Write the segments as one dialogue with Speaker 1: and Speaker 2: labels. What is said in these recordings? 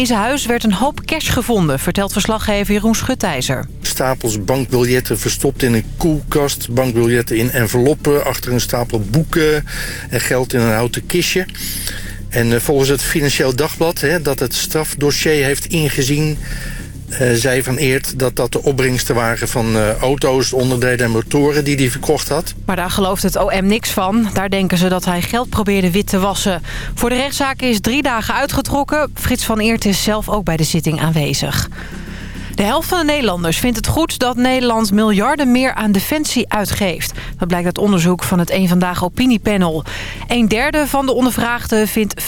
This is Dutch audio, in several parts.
Speaker 1: In zijn huis werd een hoop cash gevonden, vertelt verslaggever Jeroen Schutijzer.
Speaker 2: Stapels bankbiljetten verstopt in een koelkast. Bankbiljetten in enveloppen, achter een stapel boeken en geld in een houten kistje. En eh, volgens het Financieel Dagblad, hè, dat het strafdossier heeft ingezien... Uh, zei Van Eert dat dat de opbrengsten waren van uh, auto's, onderdelen en motoren die hij verkocht had.
Speaker 1: Maar daar gelooft het OM niks van. Daar denken ze dat hij geld probeerde wit te wassen. Voor de rechtszaak is drie dagen uitgetrokken. Frits van Eert is zelf ook bij de zitting aanwezig. De helft van de Nederlanders vindt het goed dat Nederland miljarden meer aan defensie uitgeeft. Dat blijkt uit onderzoek van het Eén Vandaag Opiniepanel. Een derde van de ondervraagden vindt 5%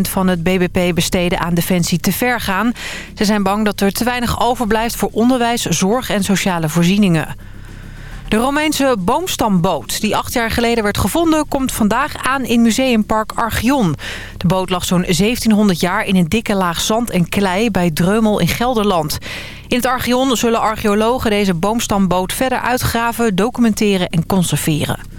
Speaker 1: van het BBP besteden aan defensie te ver gaan. Ze zijn bang dat er te weinig overblijft voor onderwijs, zorg en sociale voorzieningen. De Romeinse boomstamboot, die acht jaar geleden werd gevonden... komt vandaag aan in Museumpark Archeon. De boot lag zo'n 1700 jaar in een dikke laag zand en klei... bij Dreumel in Gelderland. In het Archeon zullen archeologen deze boomstamboot verder uitgraven... documenteren en conserveren.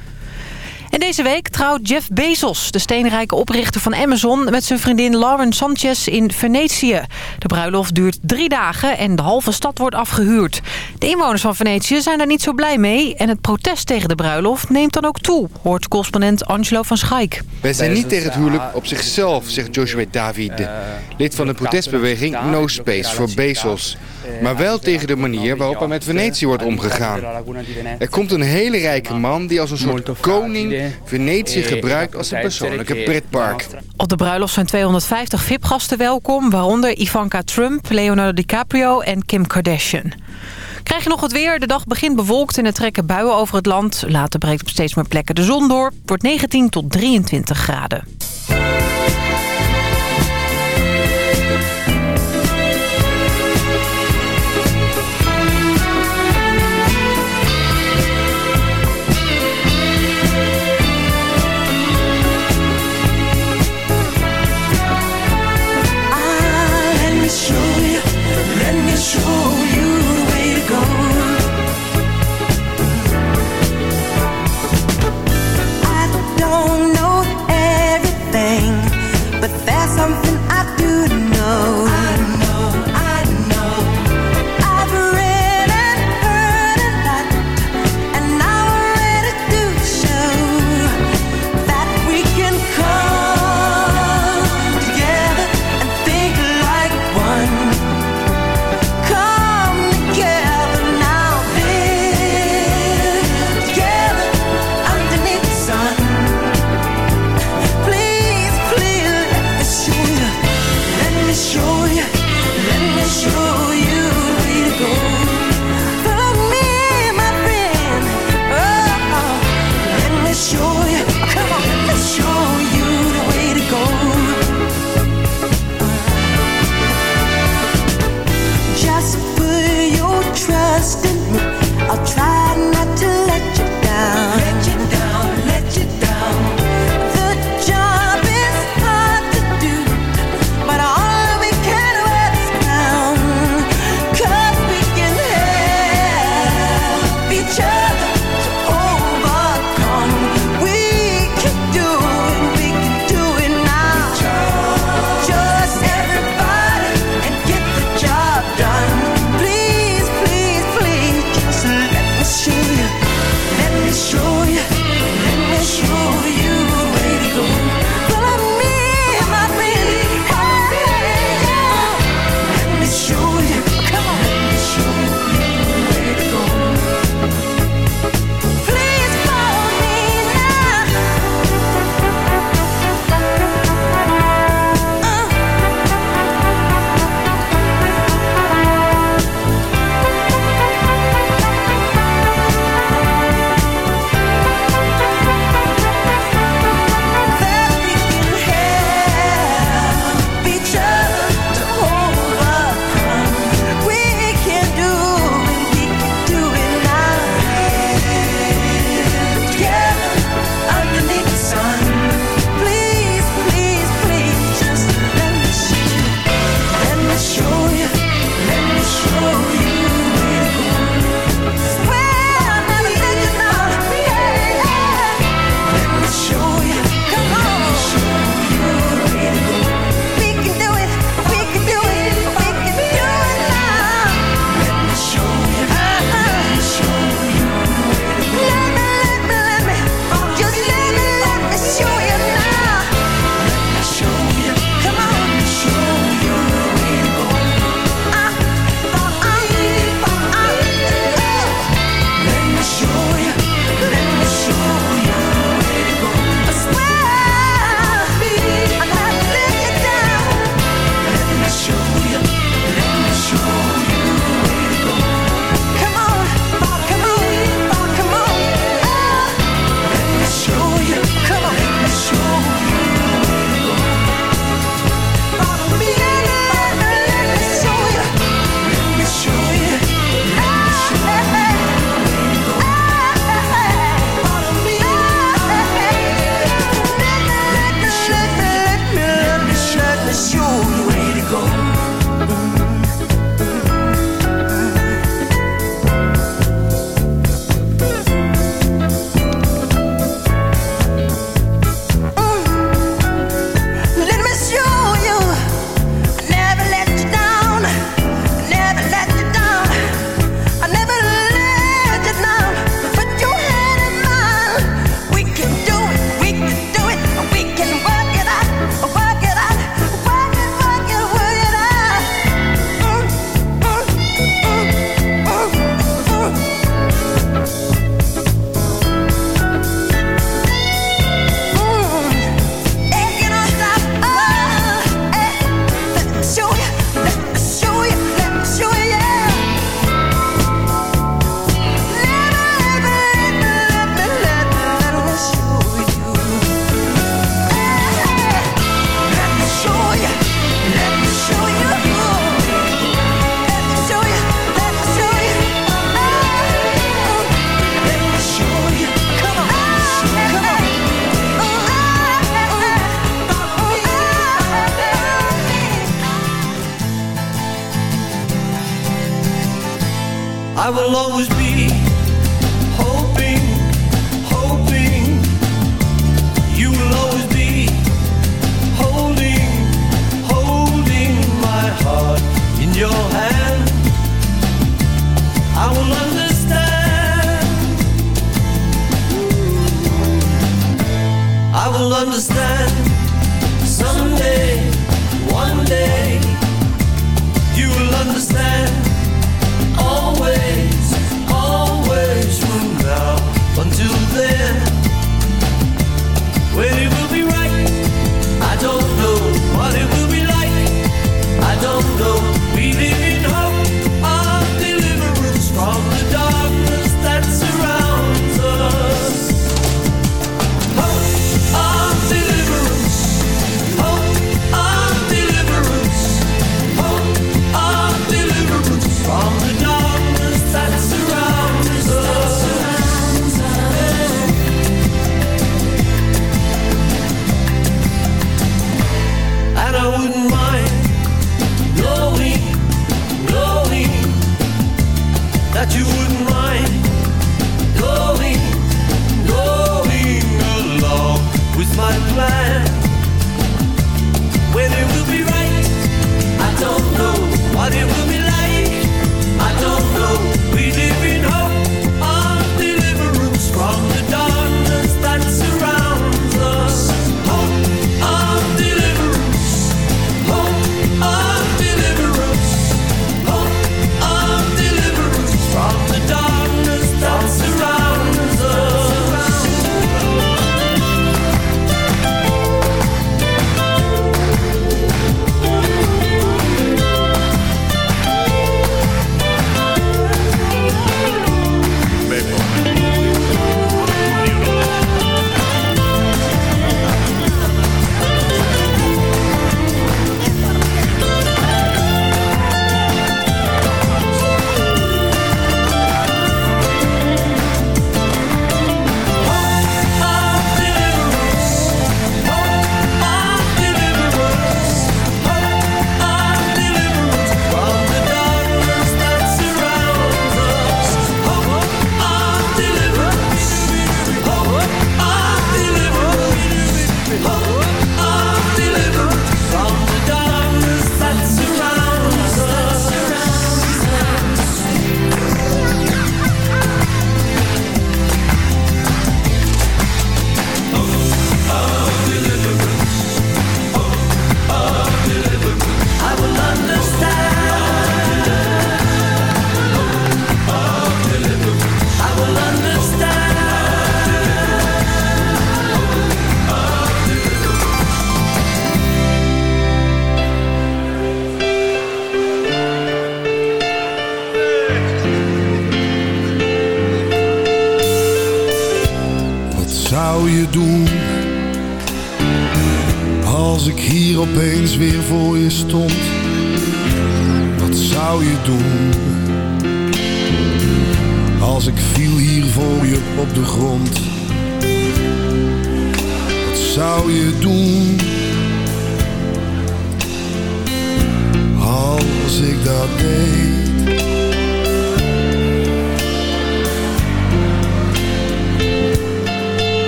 Speaker 1: En deze week trouwt Jeff Bezos, de steenrijke oprichter van Amazon... met zijn vriendin Lauren Sanchez in Venetië. De bruiloft duurt drie dagen en de halve stad wordt afgehuurd. De inwoners van Venetië zijn daar niet zo blij mee... en het protest tegen de bruiloft neemt dan ook toe... hoort correspondent Angelo van Schaik.
Speaker 3: Wij zijn niet tegen het huwelijk op zichzelf, zegt Joshua David... lid van de protestbeweging No Space voor Bezos... maar wel tegen de manier waarop er met Venetië wordt omgegaan. Er komt een hele rijke man die als een soort koning Venetië gebruikt als een persoonlijke pretpark.
Speaker 1: Op de bruiloft zijn 250 VIP-gasten welkom, waaronder Ivanka Trump, Leonardo DiCaprio en Kim Kardashian. Krijg je nog het weer? De dag begint bewolkt en er trekken buien over het land. Later breekt op steeds meer plekken de zon door. Het wordt 19 tot 23 graden.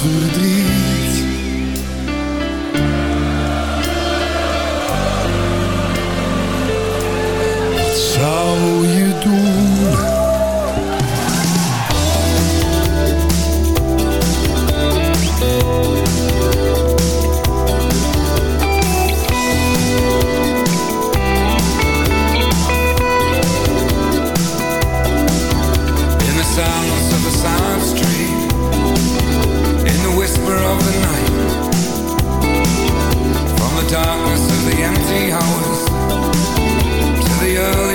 Speaker 4: verdriet. Wat zou je doen?
Speaker 5: In the silence of the silent street whisper of the night. From the darkness of the empty hours To the early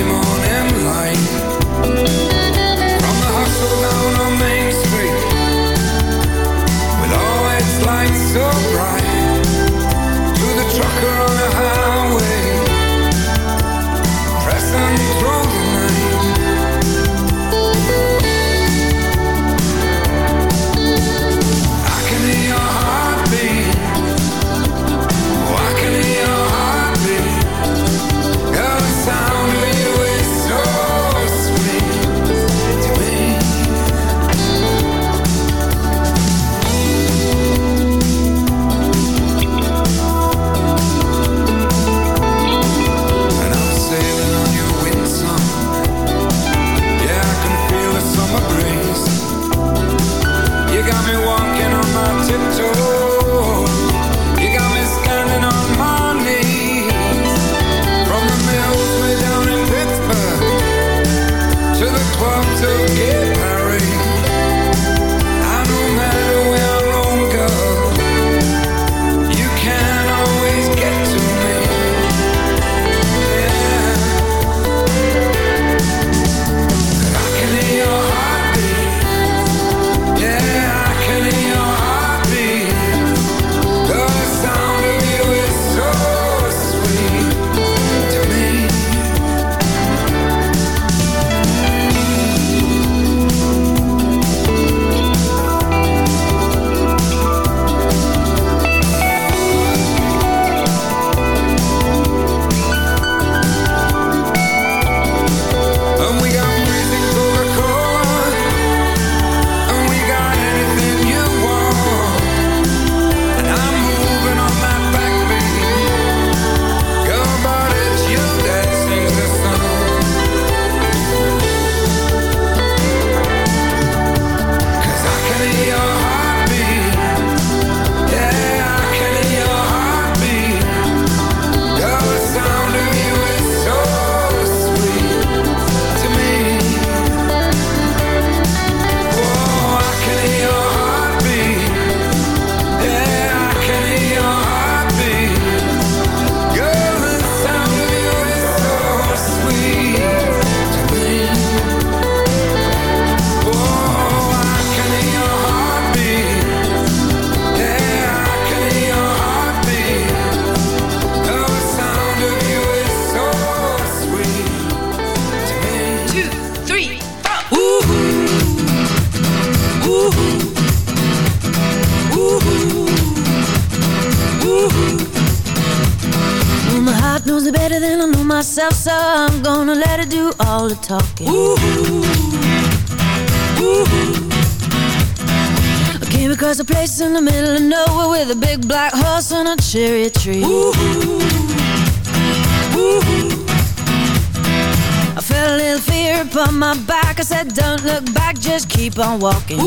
Speaker 6: keep on walking.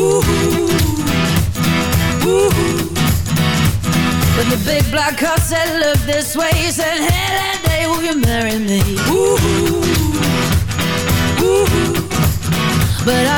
Speaker 6: But the big black horse said, Look this way. He said, Hey, that day will you marry me? But I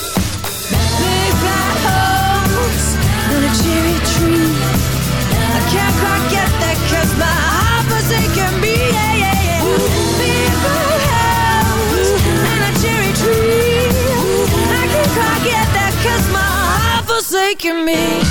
Speaker 6: can't quite get my me. And a cherry tree. I can't quite get that 'cause my heart forsaken me.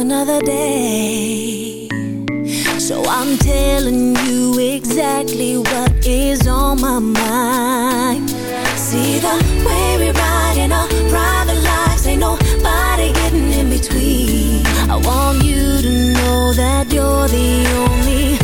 Speaker 6: another day. So I'm telling you exactly what is on my mind. See the way we ride in our private lives, ain't nobody getting in between. I want you to know that you're the only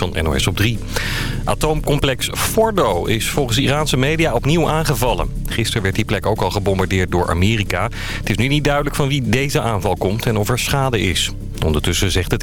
Speaker 7: van NOS op 3. Atoomcomplex Fordo is volgens Iraanse media opnieuw aangevallen. Gisteren werd die plek ook al gebombardeerd door Amerika. Het is nu niet duidelijk van wie deze aanval komt en of er schade is. Ondertussen zegt het